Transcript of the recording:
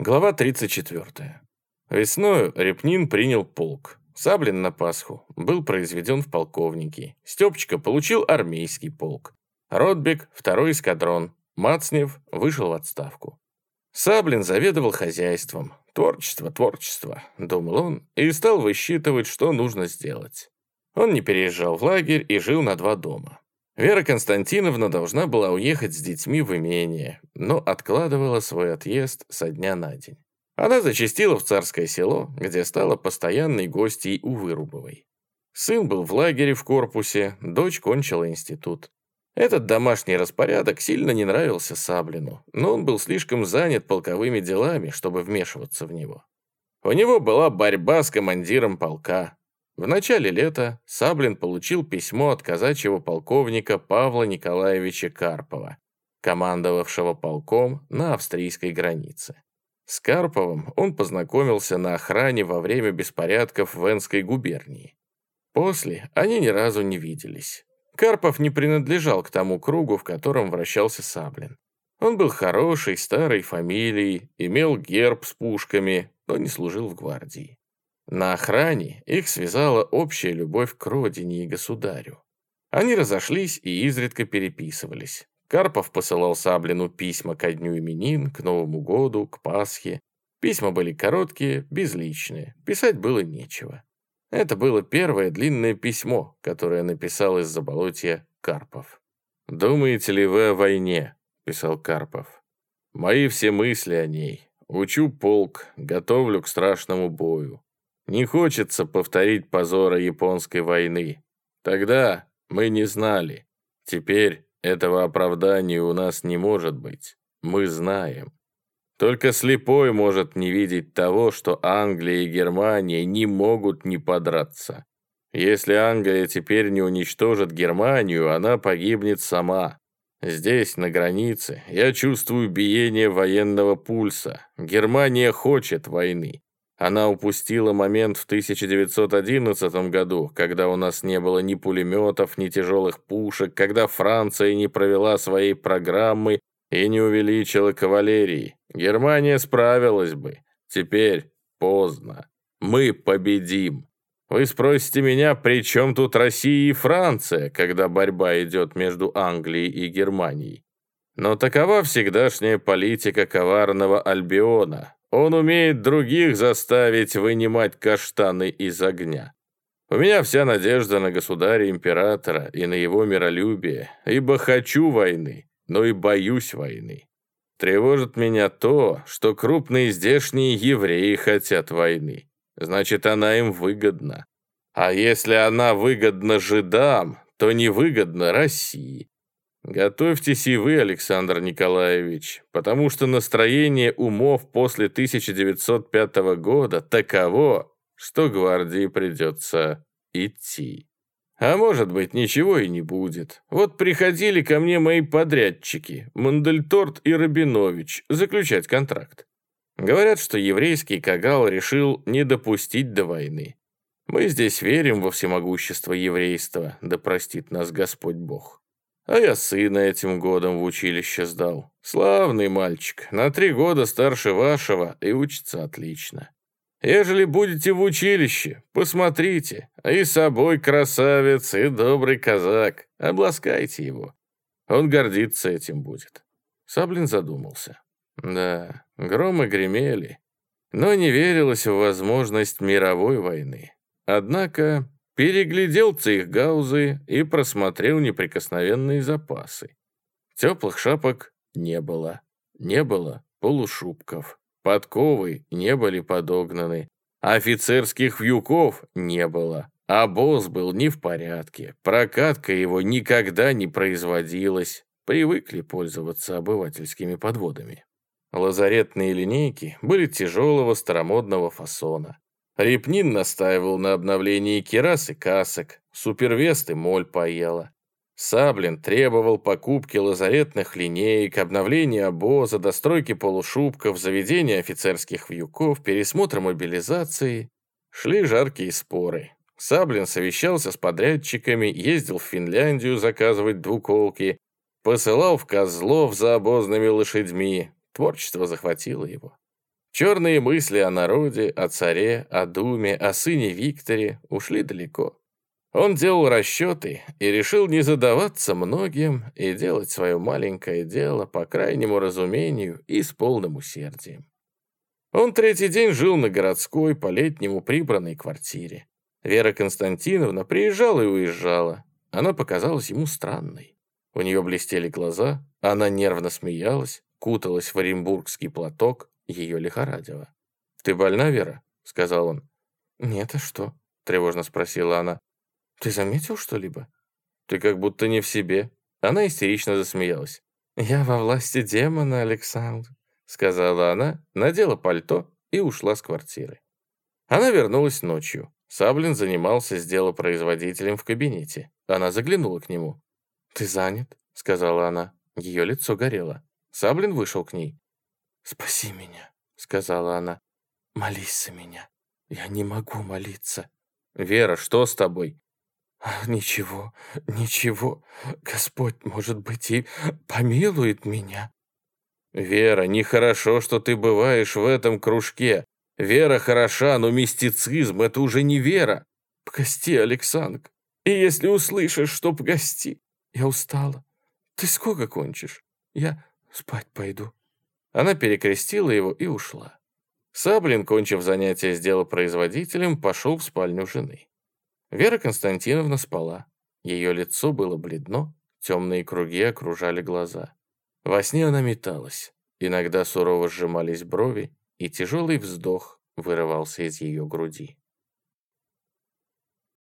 Глава 34. Весною Репнин принял полк. Саблин на Пасху был произведен в полковники. Степчика получил армейский полк. Ротбек – второй эскадрон. Мацнев вышел в отставку. Саблин заведовал хозяйством. Творчество, творчество, думал он, и стал высчитывать, что нужно сделать. Он не переезжал в лагерь и жил на два дома. Вера Константиновна должна была уехать с детьми в имение, но откладывала свой отъезд со дня на день. Она зачастила в царское село, где стала постоянной гостьей у Вырубовой. Сын был в лагере в корпусе, дочь кончила институт. Этот домашний распорядок сильно не нравился Саблину, но он был слишком занят полковыми делами, чтобы вмешиваться в него. У него была борьба с командиром полка, в начале лета Саблин получил письмо от казачьего полковника Павла Николаевича Карпова, командовавшего полком на австрийской границе. С Карповым он познакомился на охране во время беспорядков в Венской губернии. После они ни разу не виделись. Карпов не принадлежал к тому кругу, в котором вращался Саблин. Он был хорошей, старой фамилией, имел герб с пушками, но не служил в гвардии. На охране их связала общая любовь к родине и государю. Они разошлись и изредка переписывались. Карпов посылал Саблину письма ко дню именин, к Новому году, к Пасхе. Письма были короткие, безличные, писать было нечего. Это было первое длинное письмо, которое написал из заболотья Карпов. «Думаете ли вы о войне?» – писал Карпов. «Мои все мысли о ней. Учу полк, готовлю к страшному бою. Не хочется повторить позора японской войны. Тогда мы не знали. Теперь этого оправдания у нас не может быть. Мы знаем. Только слепой может не видеть того, что Англия и Германия не могут не подраться. Если Англия теперь не уничтожит Германию, она погибнет сама. Здесь, на границе, я чувствую биение военного пульса. Германия хочет войны. Она упустила момент в 1911 году, когда у нас не было ни пулеметов, ни тяжелых пушек, когда Франция не провела своей программы и не увеличила кавалерии. Германия справилась бы. Теперь поздно. Мы победим. Вы спросите меня, при чем тут Россия и Франция, когда борьба идет между Англией и Германией? Но такова всегдашняя политика коварного Альбиона. Он умеет других заставить вынимать каштаны из огня. У меня вся надежда на государя-императора и на его миролюбие, ибо хочу войны, но и боюсь войны. Тревожит меня то, что крупные здешние евреи хотят войны. Значит, она им выгодна. А если она выгодна жидам, то невыгодна России. Готовьтесь и вы, Александр Николаевич, потому что настроение умов после 1905 года таково, что гвардии придется идти. А может быть, ничего и не будет. Вот приходили ко мне мои подрядчики, Мандельторт и Рабинович, заключать контракт. Говорят, что еврейский Кагал решил не допустить до войны. Мы здесь верим во всемогущество еврейства, да простит нас Господь Бог. А я сына этим годом в училище сдал. Славный мальчик, на три года старше вашего и учится отлично. Ежели будете в училище, посмотрите, и собой красавец, и добрый казак. Обласкайте его. Он гордиться этим будет. Саблин задумался. Да, громы гремели, но не верилось в возможность мировой войны. Однако переглядел цейхгаузы и просмотрел неприкосновенные запасы. Теплых шапок не было, не было полушубков, подковы не были подогнаны, офицерских вьюков не было, а босс был не в порядке, прокатка его никогда не производилась, привыкли пользоваться обывательскими подводами. Лазаретные линейки были тяжелого старомодного фасона. Репнин настаивал на обновлении керас и касок, супервест и моль поела. Саблин требовал покупки лазаретных линеек, обновления обоза, достройки полушубков, заведения офицерских вьюков, пересмотра мобилизации. Шли жаркие споры. Саблин совещался с подрядчиками, ездил в Финляндию заказывать двуколки, посылал в Козлов за обозными лошадьми. Творчество захватило его. Черные мысли о народе, о царе, о думе, о сыне Викторе ушли далеко. Он делал расчеты и решил не задаваться многим и делать свое маленькое дело по крайнему разумению и с полным усердием. Он третий день жил на городской, по-летнему прибранной квартире. Вера Константиновна приезжала и уезжала. Она показалась ему странной. У нее блестели глаза, она нервно смеялась, куталась в оренбургский платок, ее лихорадило. «Ты больна, Вера?» — сказал он. «Нет, а что?» — тревожно спросила она. «Ты заметил что-либо?» «Ты как будто не в себе». Она истерично засмеялась. «Я во власти демона, Александр», — сказала она, надела пальто и ушла с квартиры. Она вернулась ночью. Саблин занимался с делопроизводителем в кабинете. Она заглянула к нему. «Ты занят?» — сказала она. Ее лицо горело. Саблин вышел к ней. «Спаси меня», — сказала она. «Молись за меня. Я не могу молиться». «Вера, что с тобой?» «Ничего, ничего. Господь, может быть, и помилует меня». «Вера, нехорошо, что ты бываешь в этом кружке. Вера хороша, но мистицизм — это уже не вера. Погости, Александр. И если услышишь, что погости. Я устала. Ты сколько кончишь? Я спать пойду». Она перекрестила его и ушла. Саблин, кончив занятие с делопроизводителем, пошел в спальню жены. Вера Константиновна спала. Ее лицо было бледно, темные круги окружали глаза. Во сне она металась. Иногда сурово сжимались брови, и тяжелый вздох вырывался из ее груди.